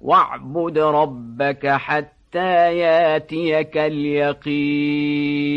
واعبد ربك حتى ياتيك اليقين.